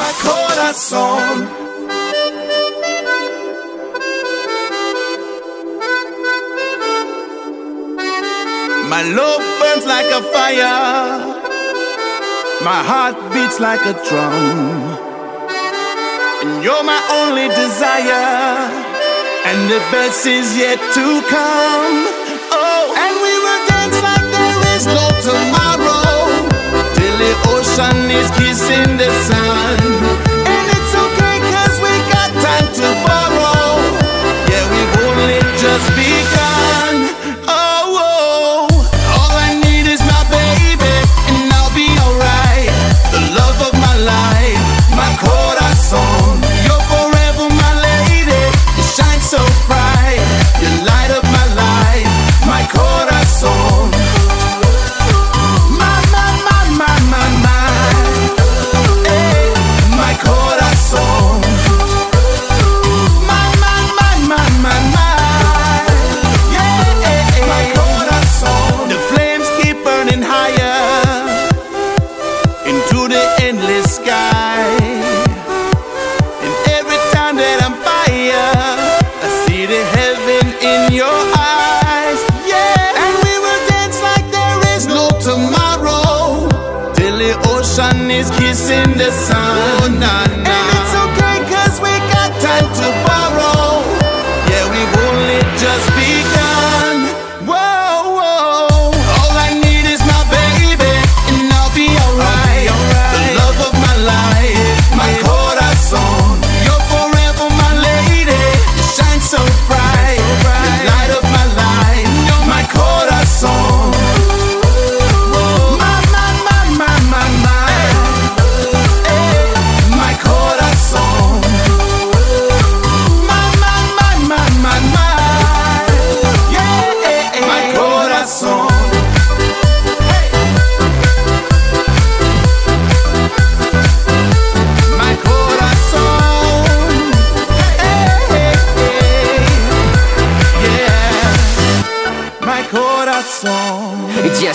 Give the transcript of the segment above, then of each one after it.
my corazón. My love burns like a fire. My heart beats like a drum. And you're my only desire. And the best is yet to come. Oh, and we will dance like there is no tomorrow. Till the ocean is kissing the sun.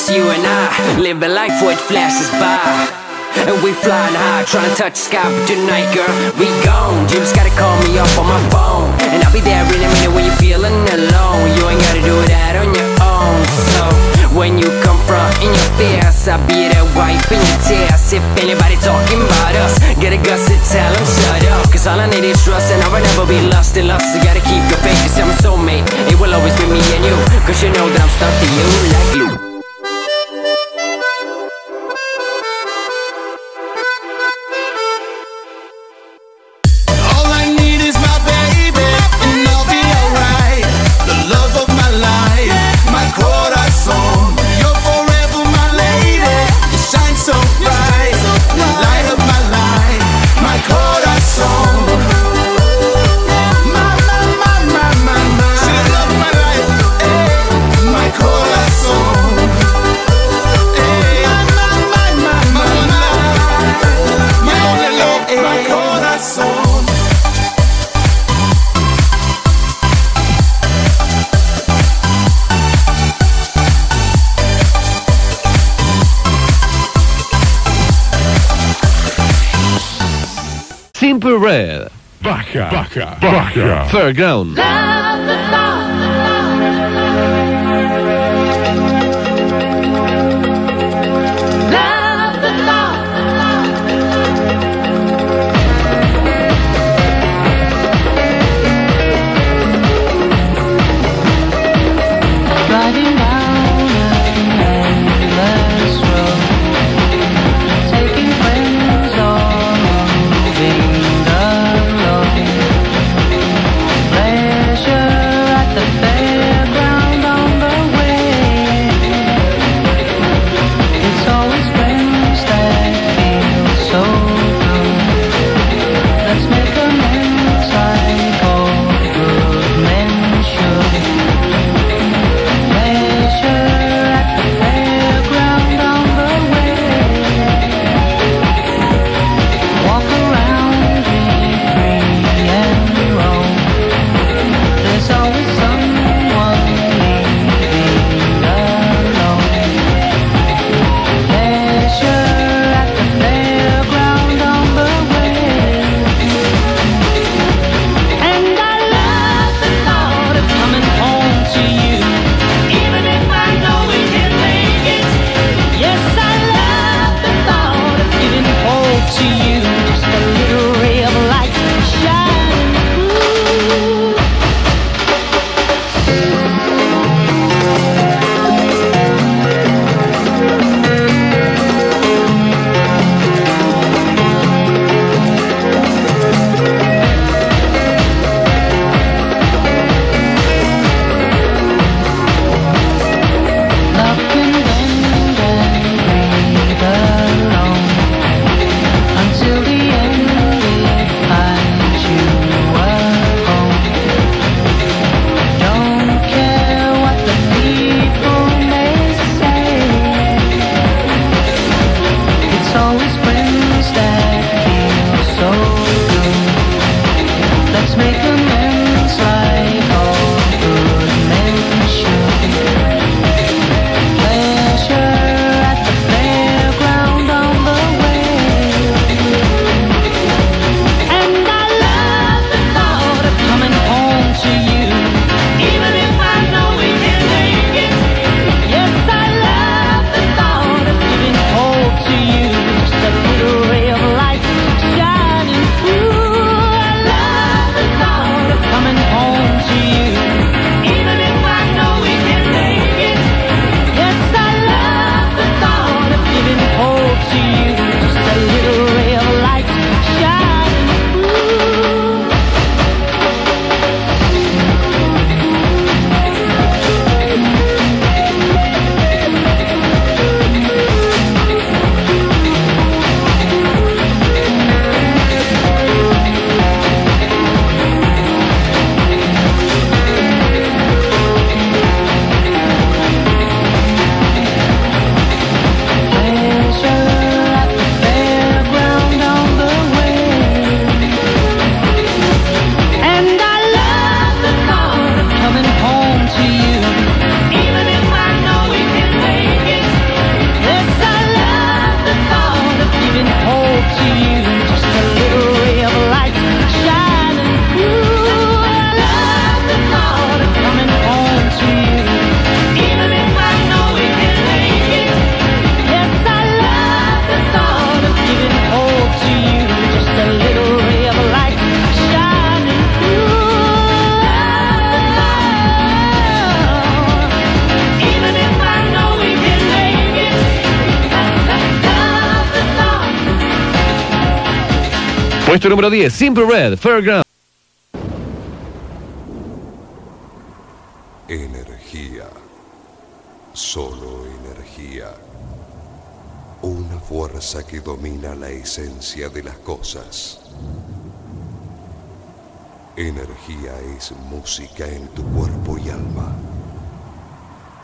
Just you and I, living life before it flashes by. And we flying high, trying to touch the sky, but tonight, girl, we gone. You just gotta call me up on my phone, and I'll be there in a minute when you're feeling alone. You ain't gotta do that on your own. So when you confront in your fears, I'll be there wiping your tears. If anybody talking about us, get a guts to tell them shut up. Cause all I need is trust, and I will never be lost in lust. So gotta keep your faith, cause I'm a soulmate. It will always be me and you, cause you know that I'm stuck to you like glue. Baja, baja, baja. Fairground. Puesto número 10, Simple Red, Fairground. Energía. Solo energía. Una fuerza que domina la esencia de las cosas. Energía es música en tu cuerpo y alma.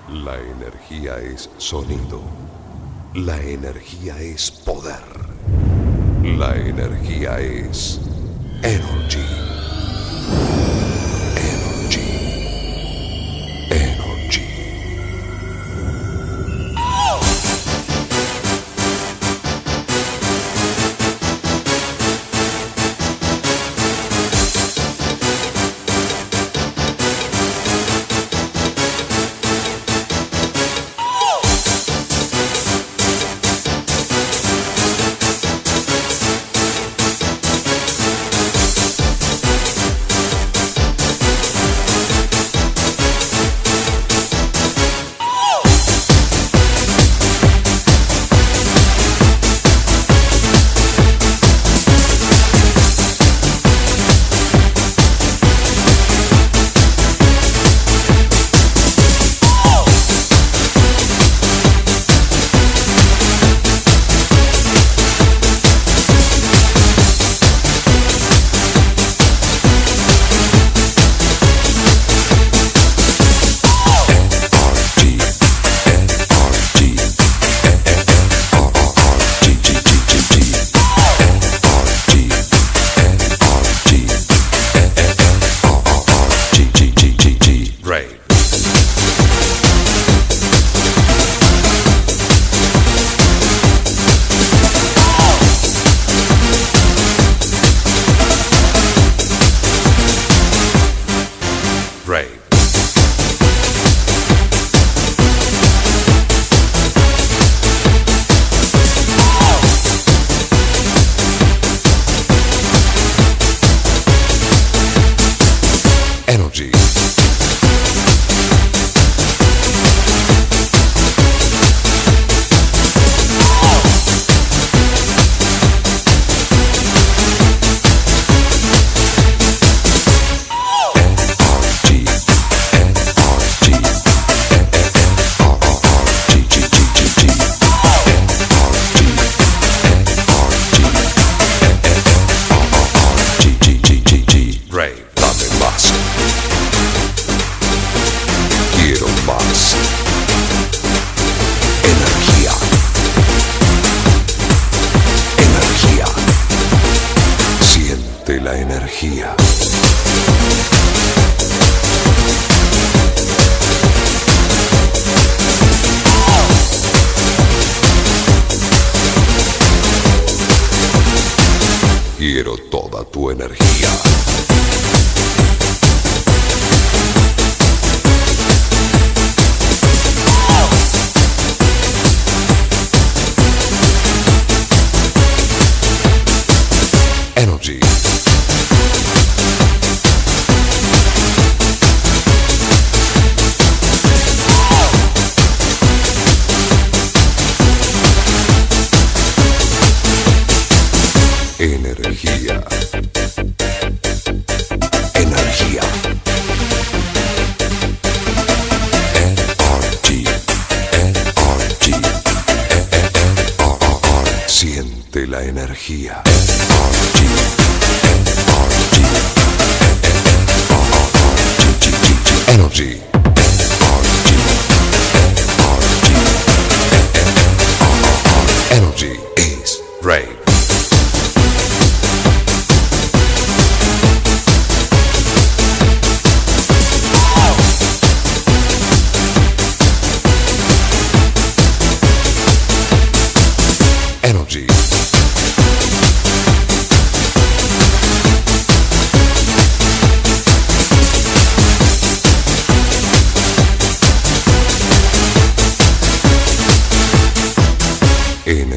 La energía es sonido. La energía es poder. La energía es energy.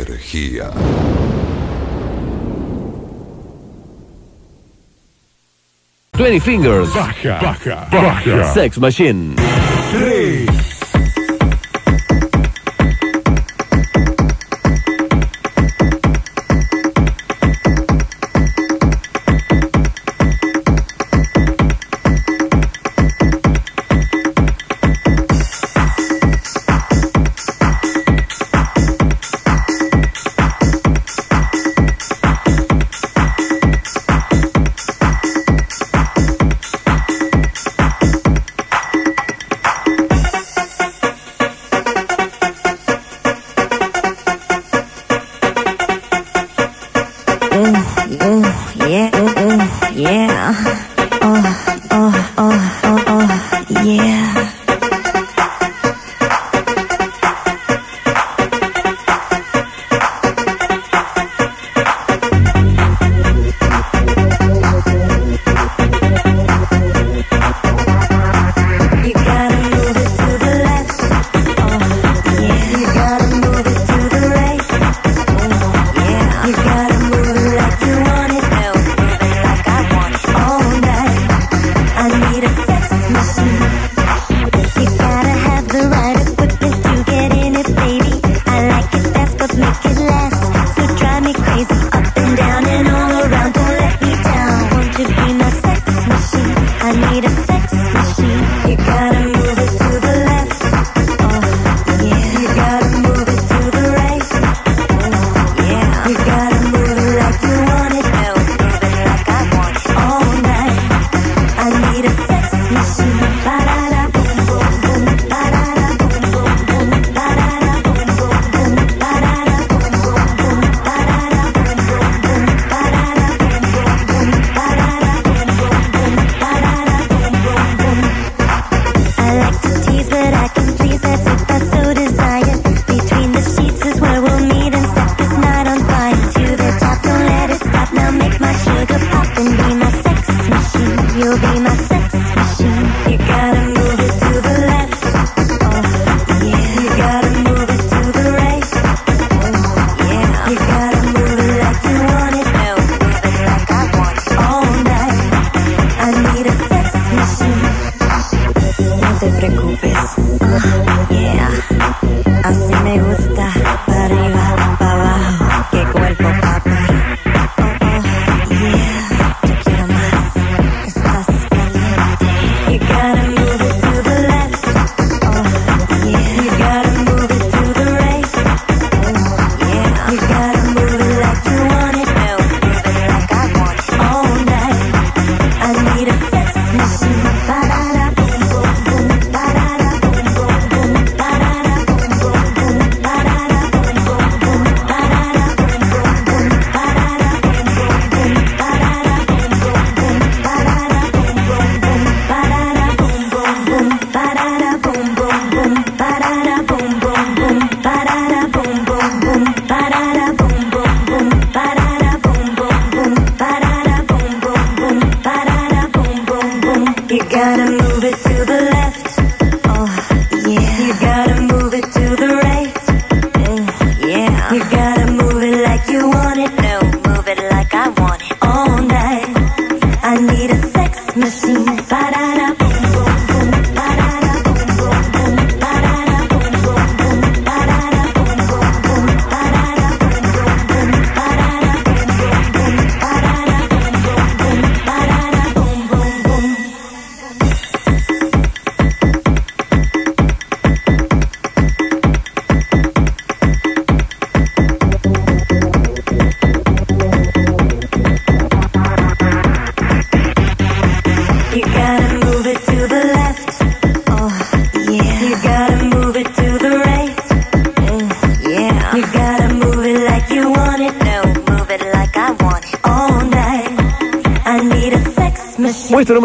Energía. Twenty Fingers, Baja, baja, baja. Sex Machine.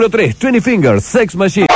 Número 3, 20 Fingers, Sex Machine.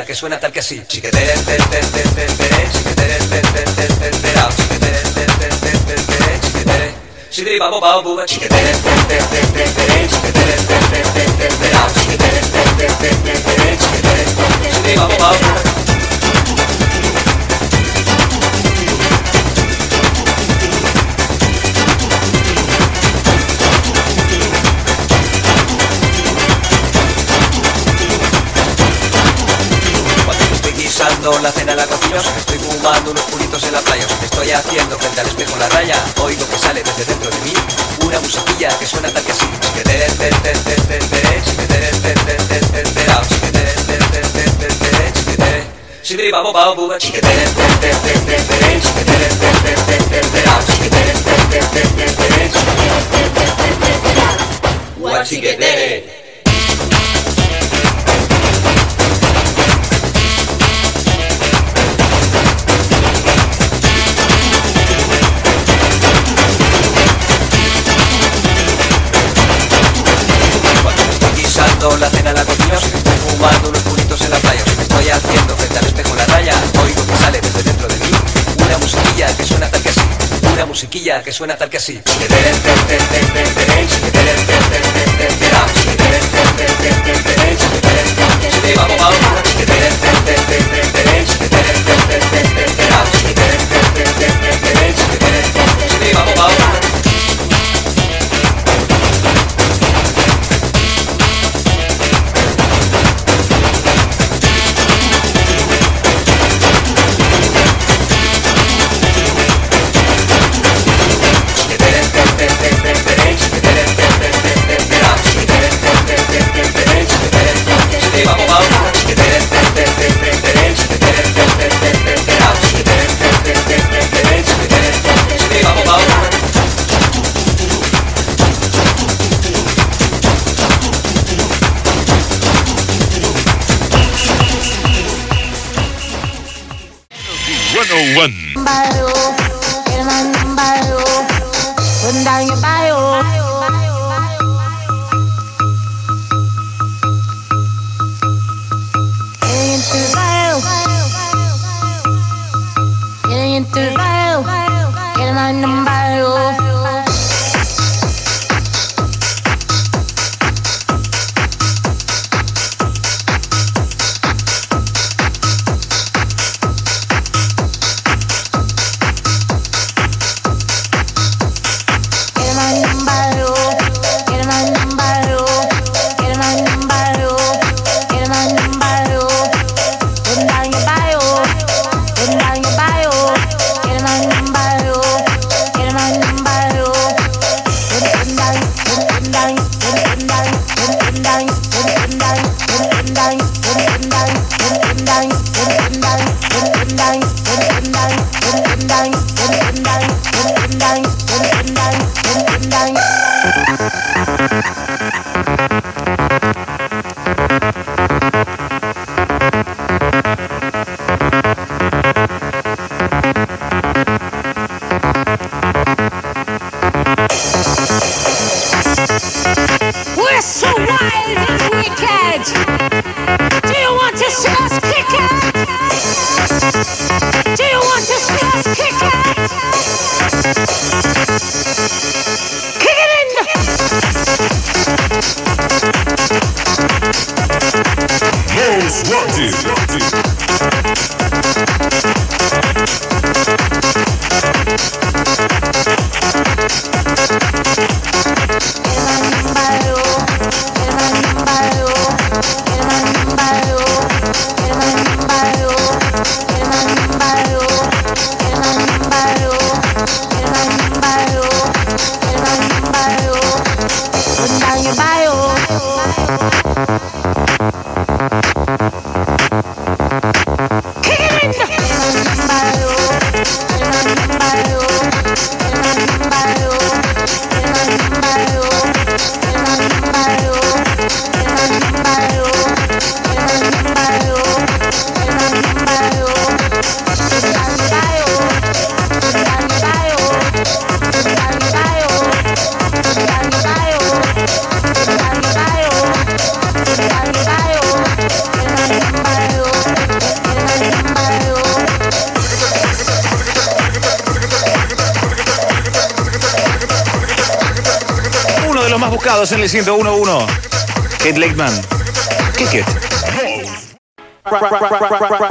que suena tal que así. Chiquete. shibiri babo babo buba chica musiquilla que suena tal que así. buscados en el 101.1. Kate Lakeman. Kick it.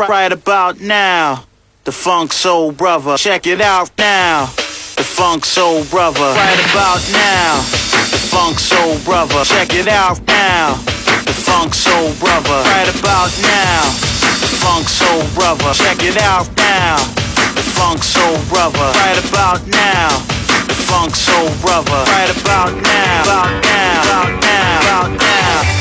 Right about now. The Funk Soul Brother. Check it out now. The Funk Soul Brother. Right about now. The Funk Soul Brother. Check it out now. The Funk Soul Brother. Right about now. The Funk Soul Brother. Check it out now. The Funk Soul Brother. Right about now funk soul brother. Right about now, about now, about now, about now.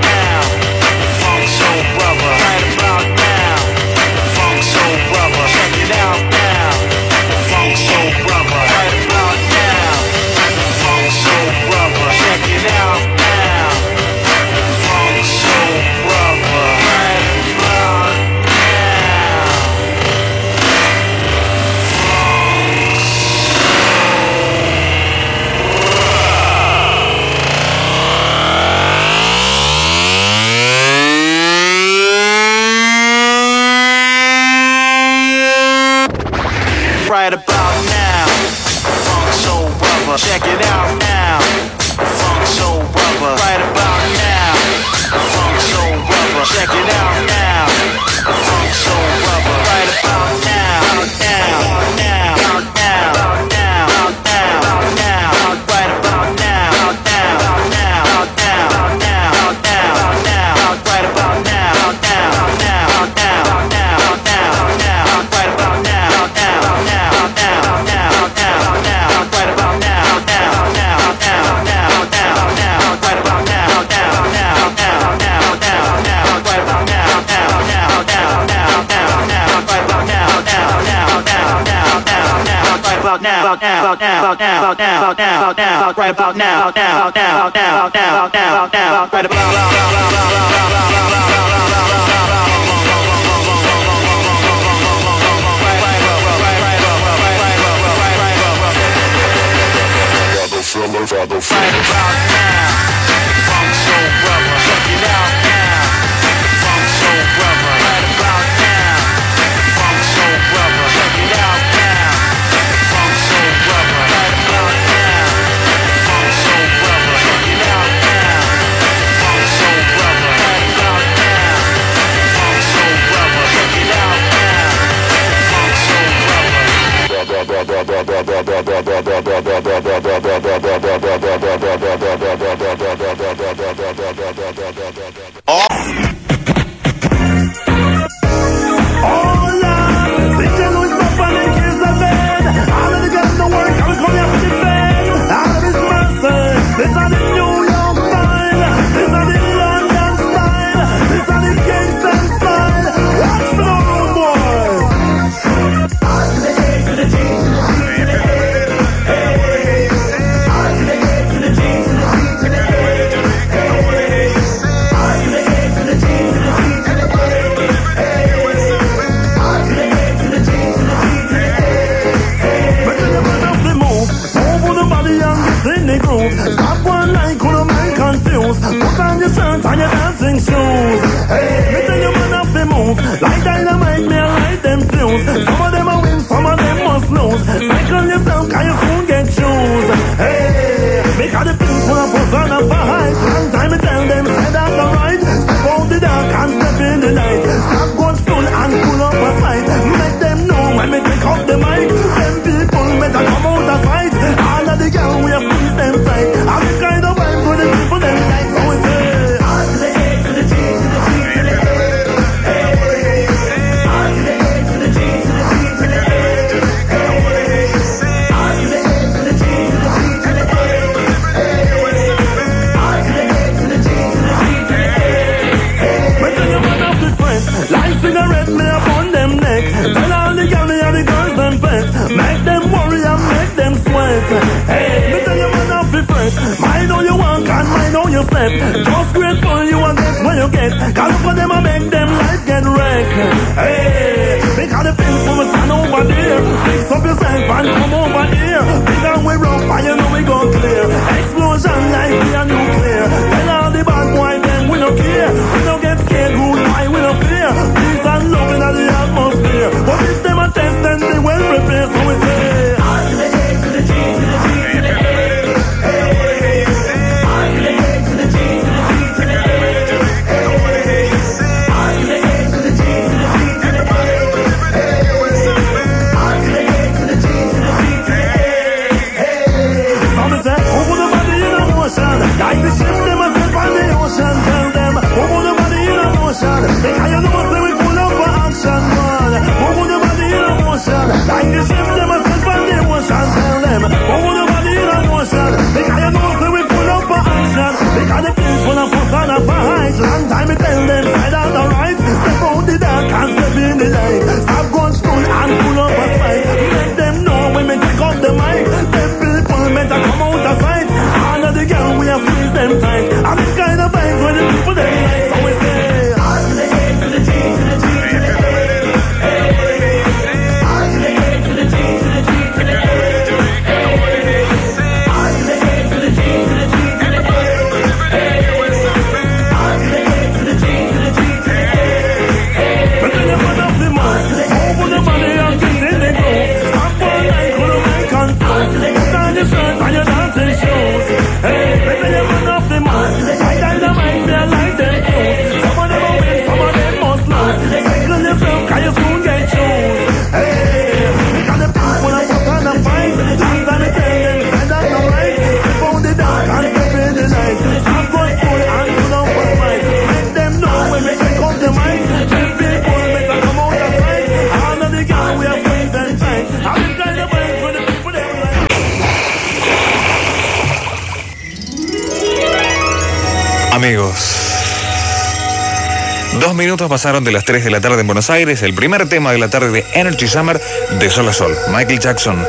pasaron de las 3 de la tarde en Buenos Aires, el primer tema de la tarde de Energy Summer de Sol a Sol, Michael Jackson.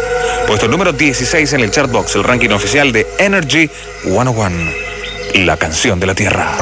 Puesto número 16 en el Chartbox, el ranking oficial de Energy 101, la canción de la Tierra.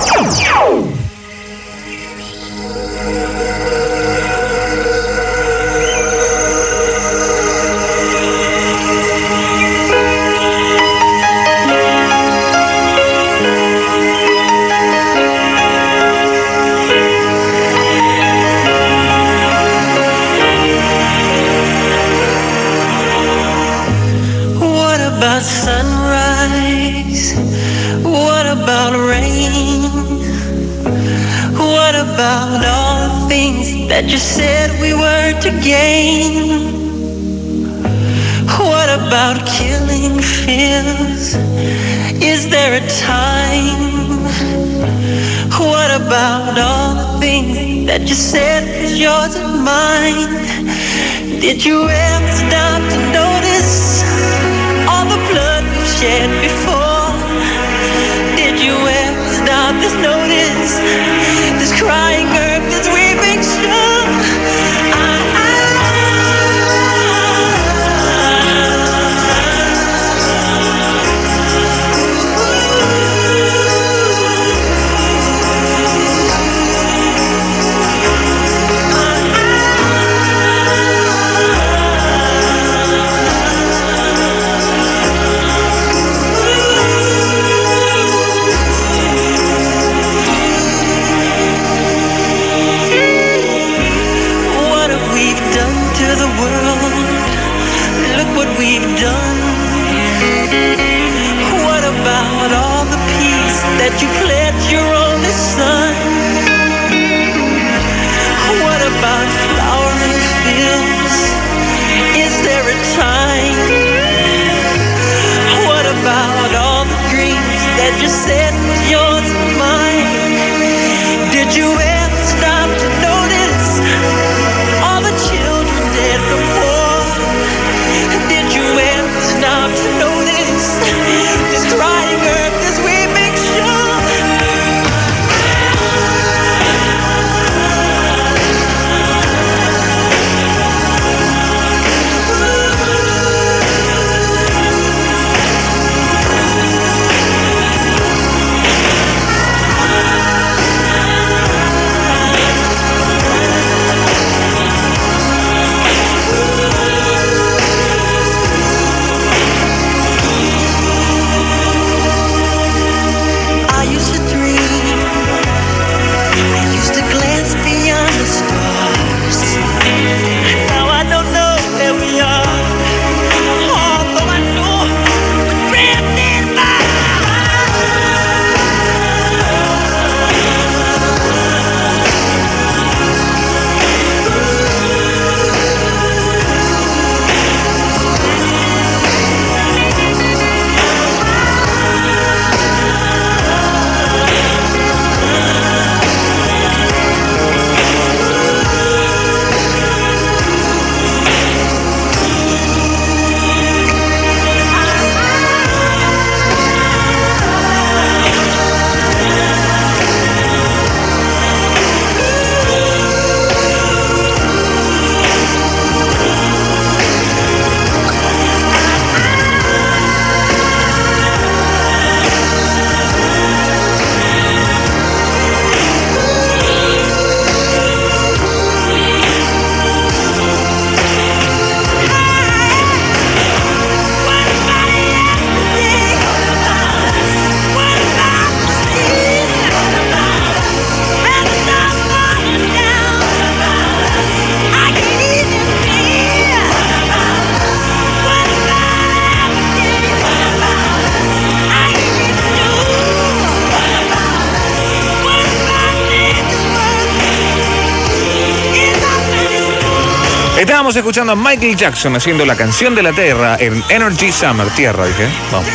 Estábamos escuchando a Michael Jackson haciendo la canción de la Tierra en Energy Summer. Tierra, dije. Vamos.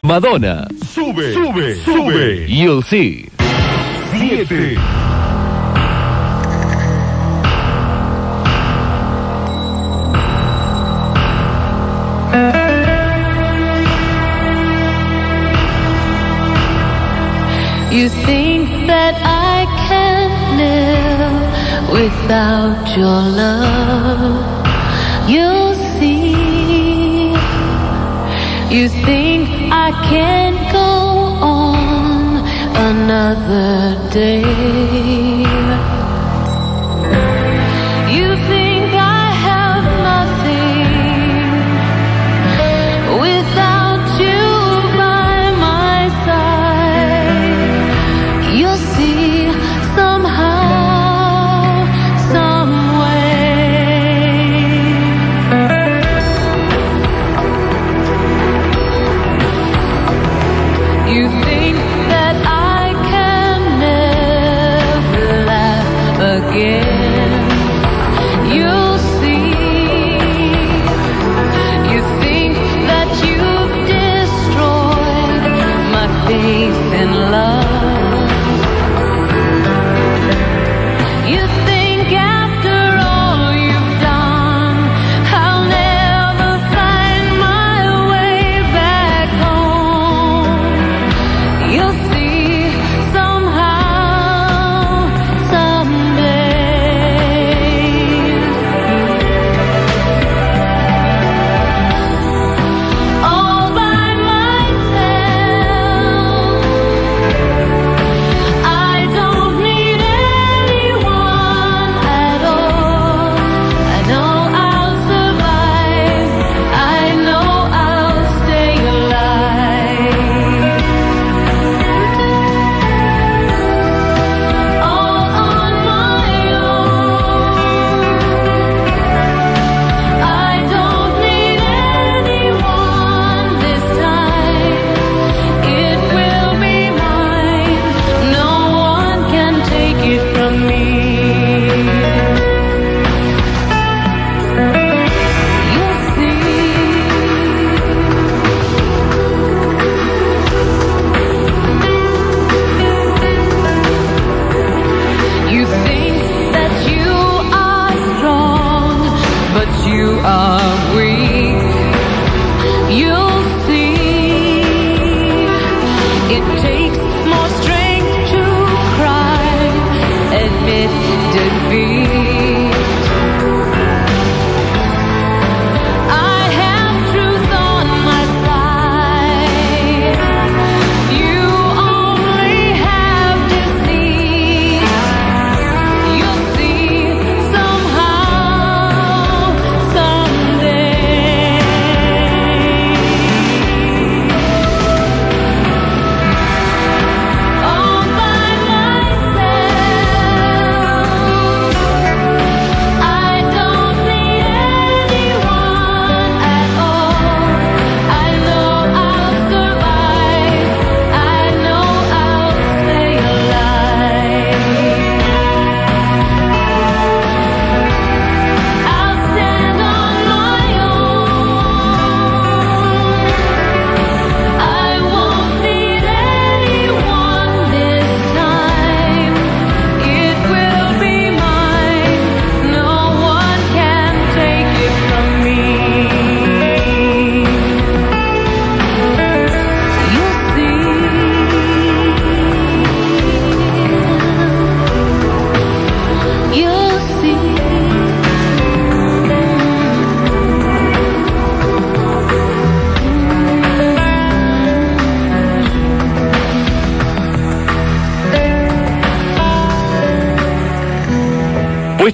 Madonna. Sube, sube, sube. You'll see. Siete. You think that I can live without your love. You'll see, you think I can't go on another day.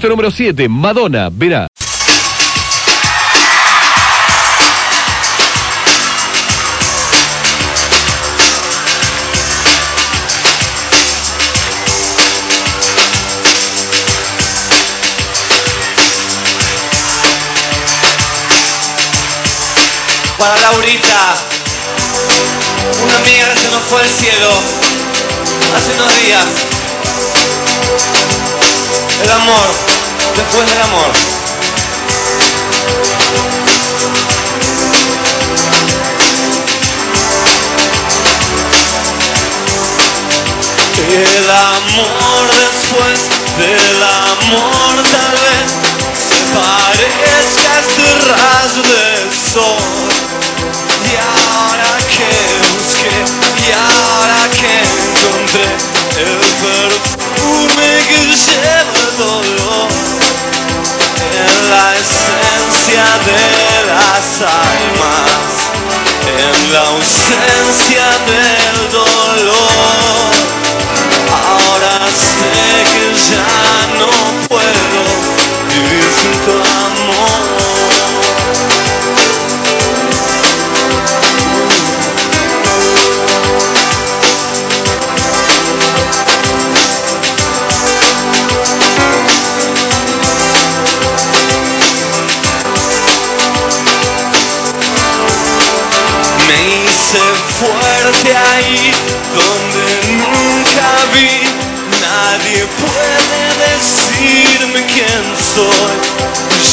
Número 7, Madonna, verá. para Laurita, una amiga que se nos fue al cielo hace unos días. El amor después del amor. El amor después del amor tal vez se parezca a este rayo del sol. Y ahora que busqué, y ahora que encontré el perfume que lleva el dolor. de las almas, en la ausencia del dolor.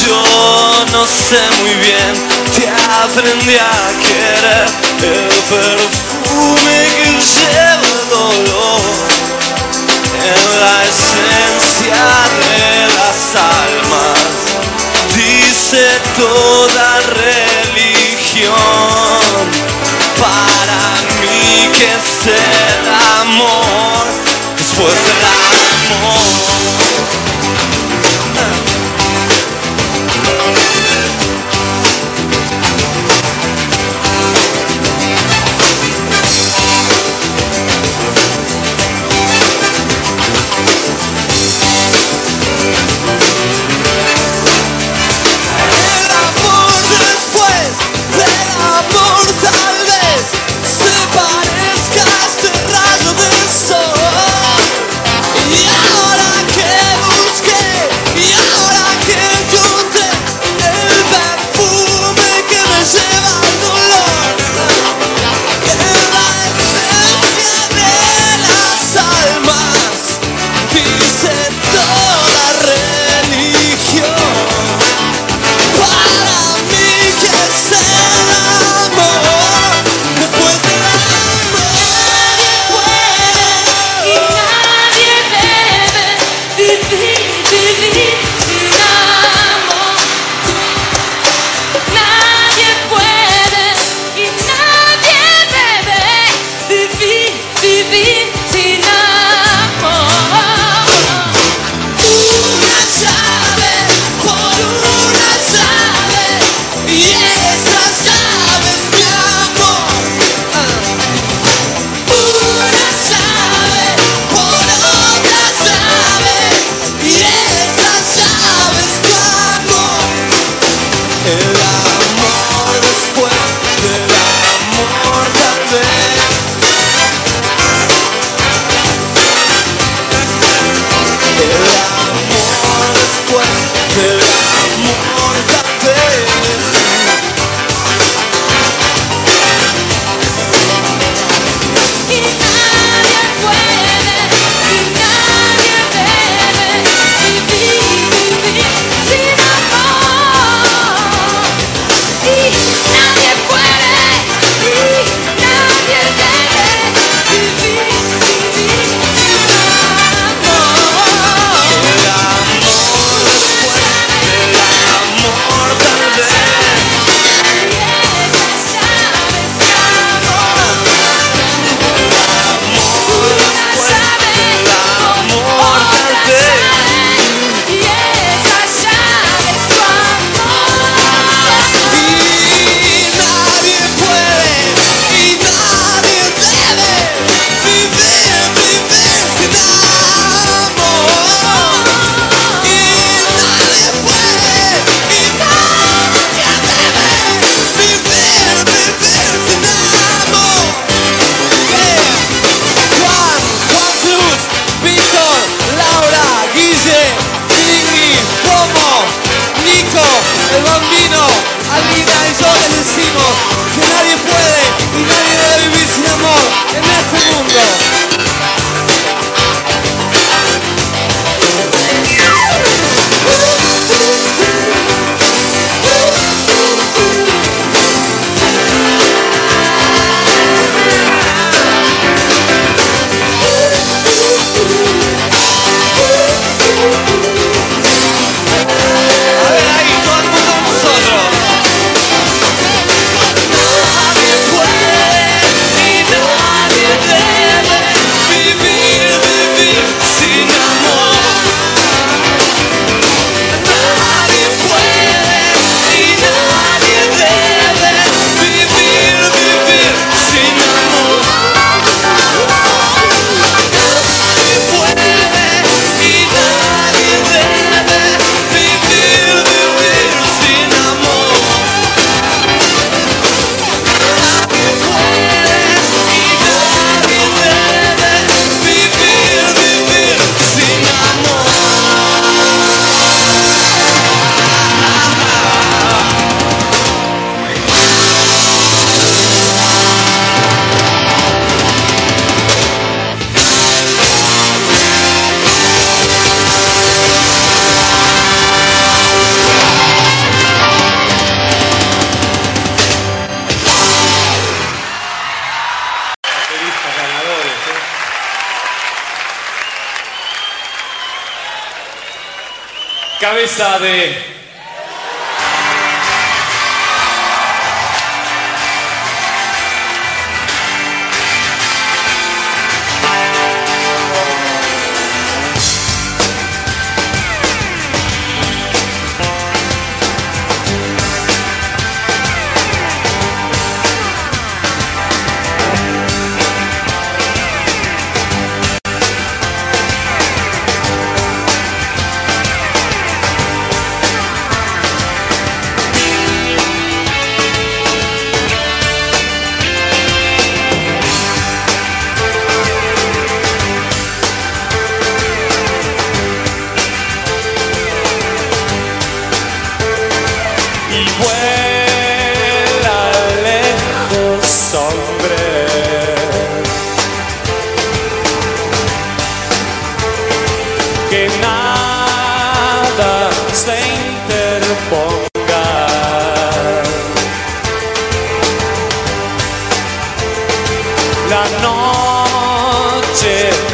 Yo no sé muy bien, te aprendí a querer el perfume que lleva el dolor en la esencia de las almas. Dice toda religión para mí que es el amor. de watching.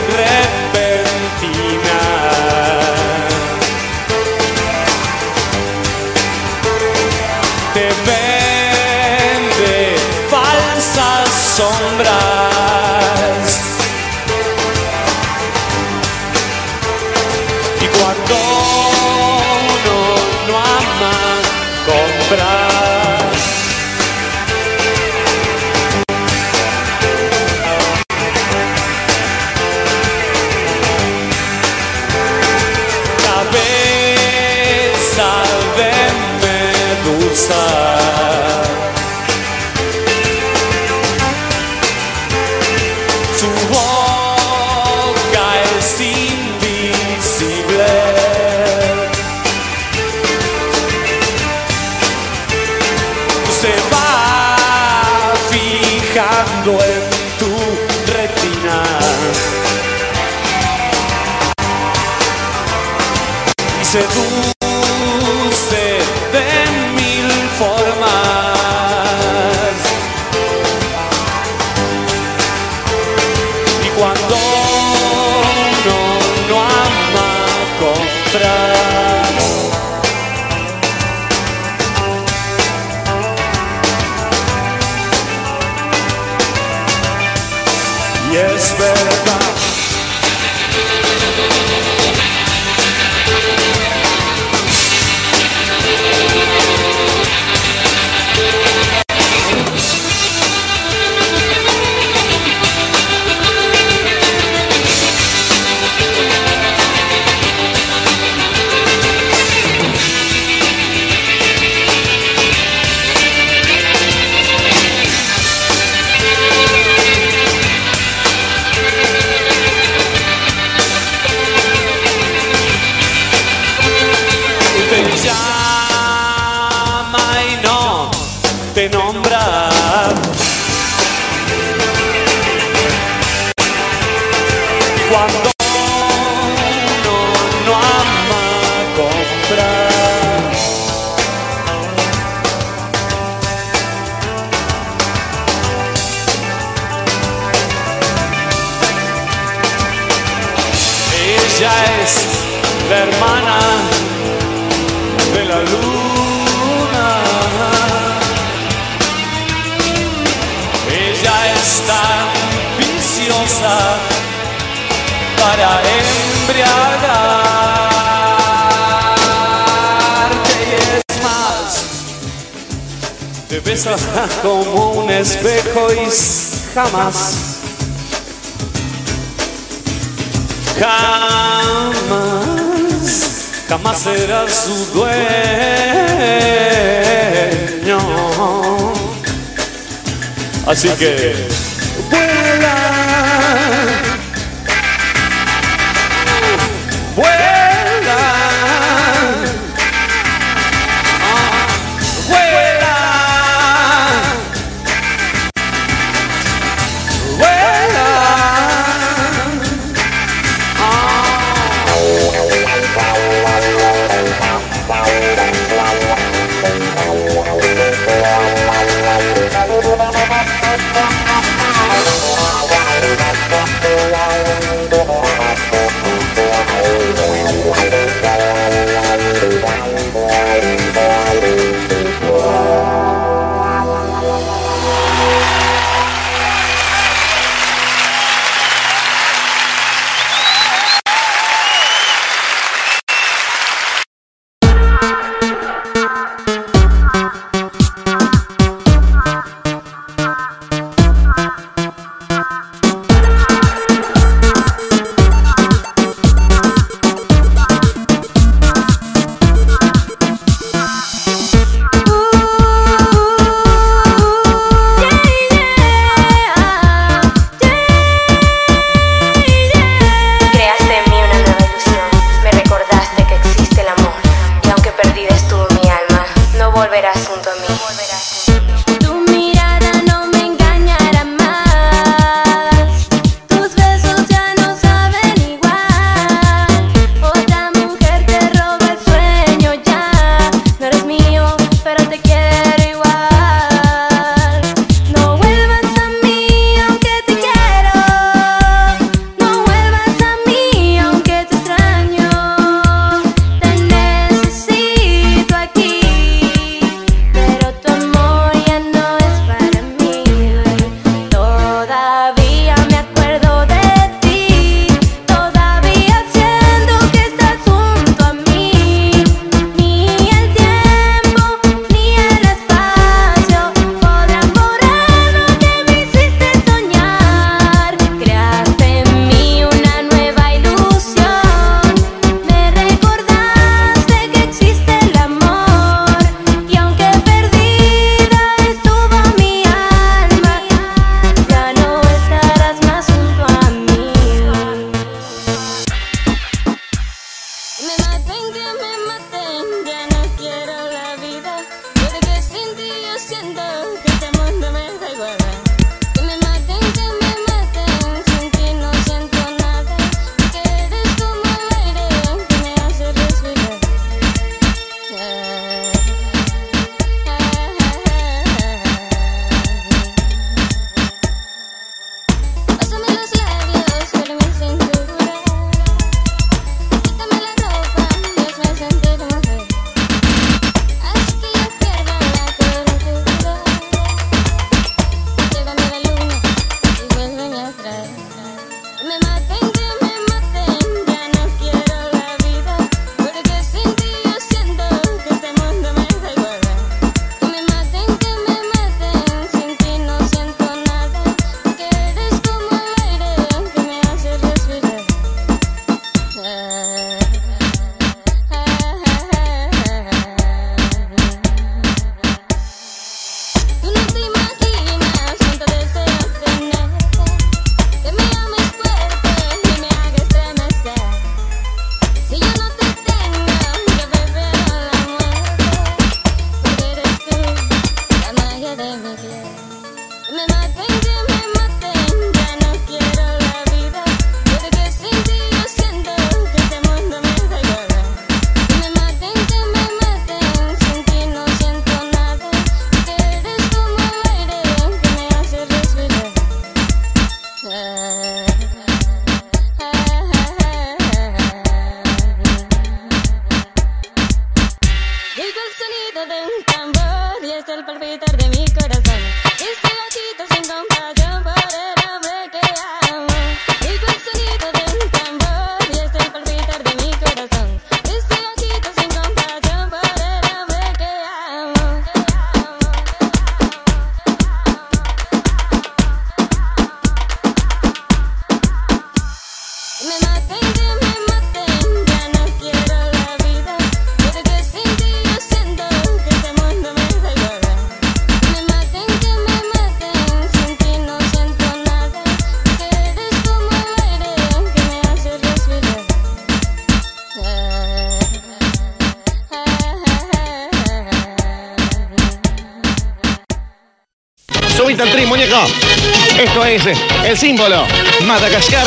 como un espejo y jamás, jamás, jamás será su dueño. Así que... Esto es el símbolo. Madagascar.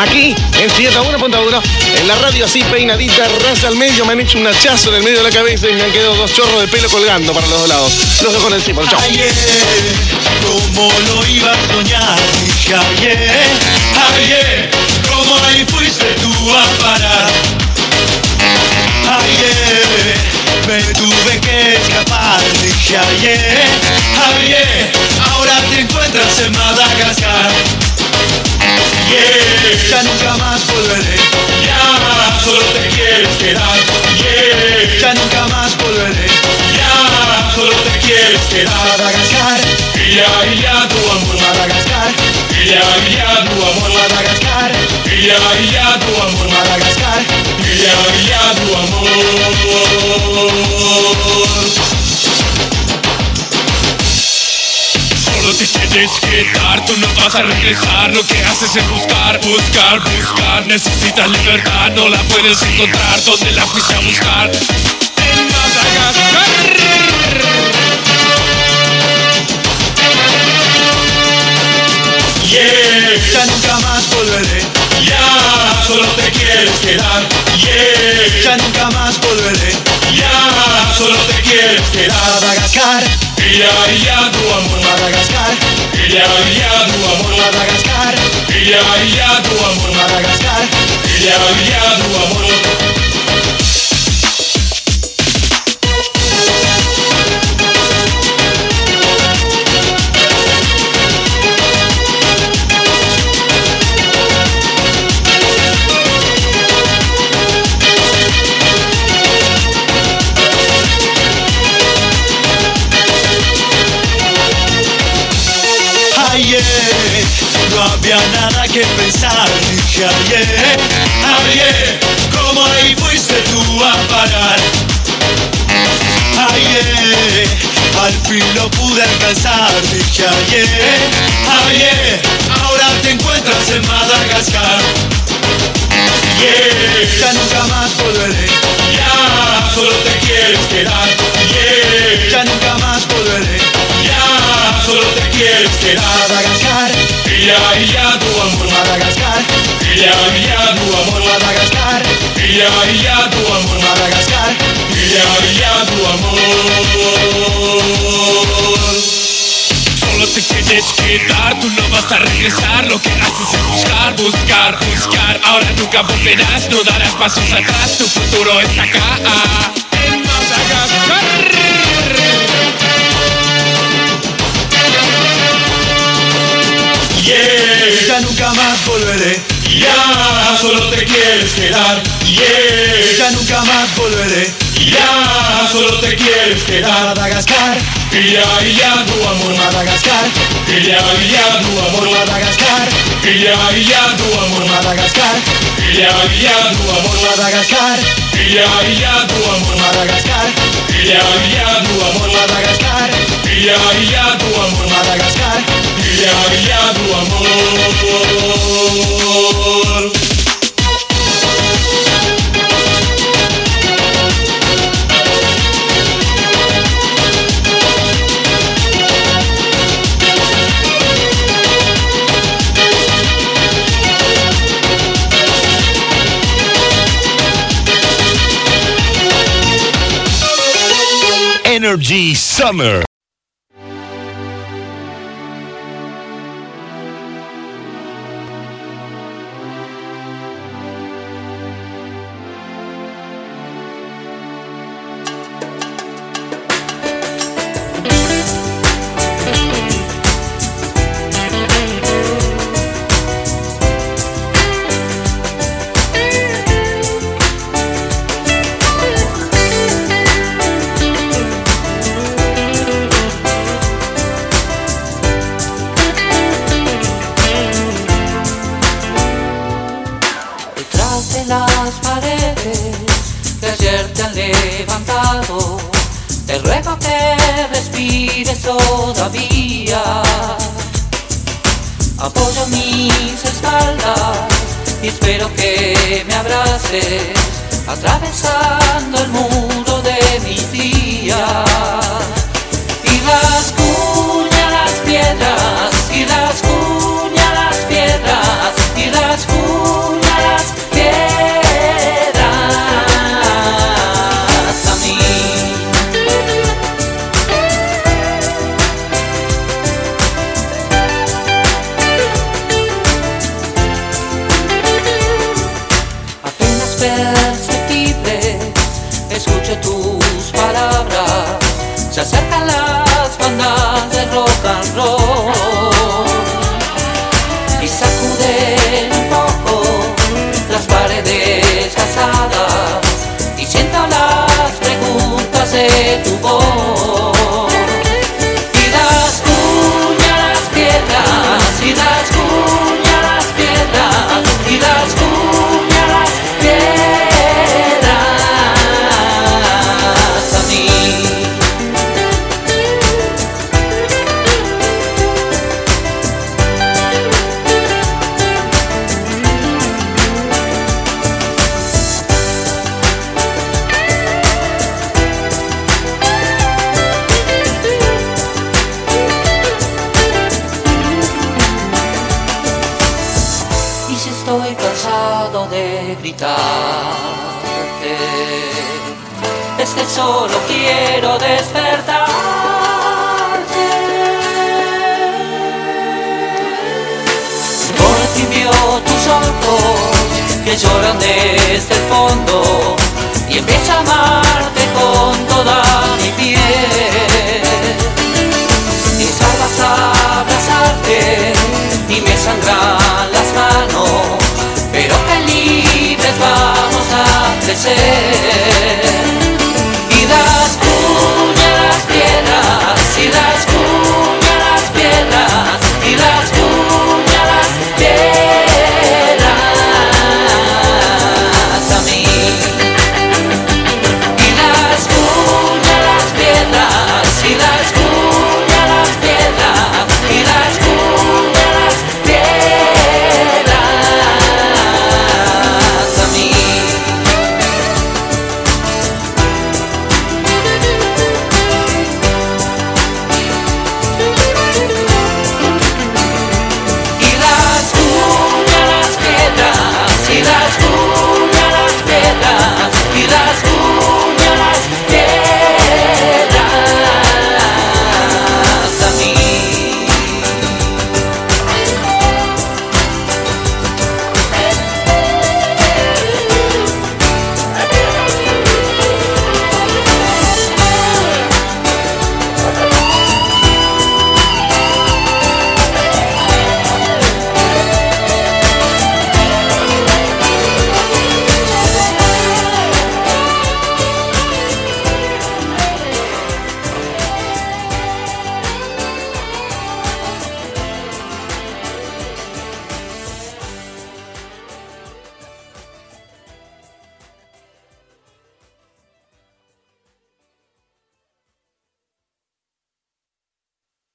Aquí en 101.1. En la radio así peinadita, raza al medio. Me han hecho un hachazo en el medio de la cabeza y me han quedado dos chorros de pelo colgando para los dos lados. Los dejo con el símbolo. Chao. Como lo iba a soñar, dije ayer, ayer, como ahí fuiste tú a parar. Ayer, me tuve que escapar, dije ayer, ayer, ahora te encuentras en Madagascar. Yeah, ya nunca más volveré, ya solo te quieres quedar. Yeah, ya nunca más volveré, ya solo te quieres quedar. Madagascar, ya, ya tu amor. Madagascar, ya, ya tu amor. Madagascar, ya, ya tu amor. Madagascar, ya, ya tu amor. Quieres quedar, tú no vas a regresar Lo que haces es buscar, buscar, buscar Necesitas libertad, no la puedes encontrar ¿Dónde la fuiste a buscar? En Madagascar Yeah, nunca más volveré. Ya, solo te quieres quedar. Yeah, ya nunca más volveré. Ya, solo te quieres quedar. Madagascar. Y ya, tu amor. Madagascar. Y ya, tu amor. Madagascar. Y ya, tu amor. Madagascar. Y ya tu amor. Había nada que pensar, dije ayer, ayer, como ahí fuiste tú a parar. Ayer, al fin lo pude alcanzar, dije ayer, ayer, ahora te encuentras en Madagascar. Yeah, ya nunca más volveré, ya solo te quieres quedar. Yeah, ya nunca más volveré, solo te quieres quedar. Madagascar, y ya tu amor. Madagascar, y ya tu amor. Madagascar, y ya tu amor. Madagascar, y ya tu amor. Solo te quieres quedar, tú no vas a regresar Lo que haces es buscar, buscar, buscar Ahora nunca volverás, no darás pasos atrás Tu futuro está acá Yeah, ya nunca más volveré. Ya, solo te quieres quedar. Yeah, ya nunca más volveré. Ya, solo te quieres quedar. Madagascar. Ya, y ya tu amor. Madagascar. Ya, ya tu amor. Madagascar. Ya, y ya tu amor. Madagascar. Ya, ya tu amor. Madagascar. Ya, y ya tu amor. Madagascar. Ya, ya tu amor. Madagascar. Ya tu amor. Madagascar. alegría, amor. Energy Summer. es que solo quiero despertarte. Por tus ojos que lloran desde el fondo y empiezo a amarte con toda mi piel. Mis almas abrazarte y me sangran las manos. ser. Y las puñas piedras, y las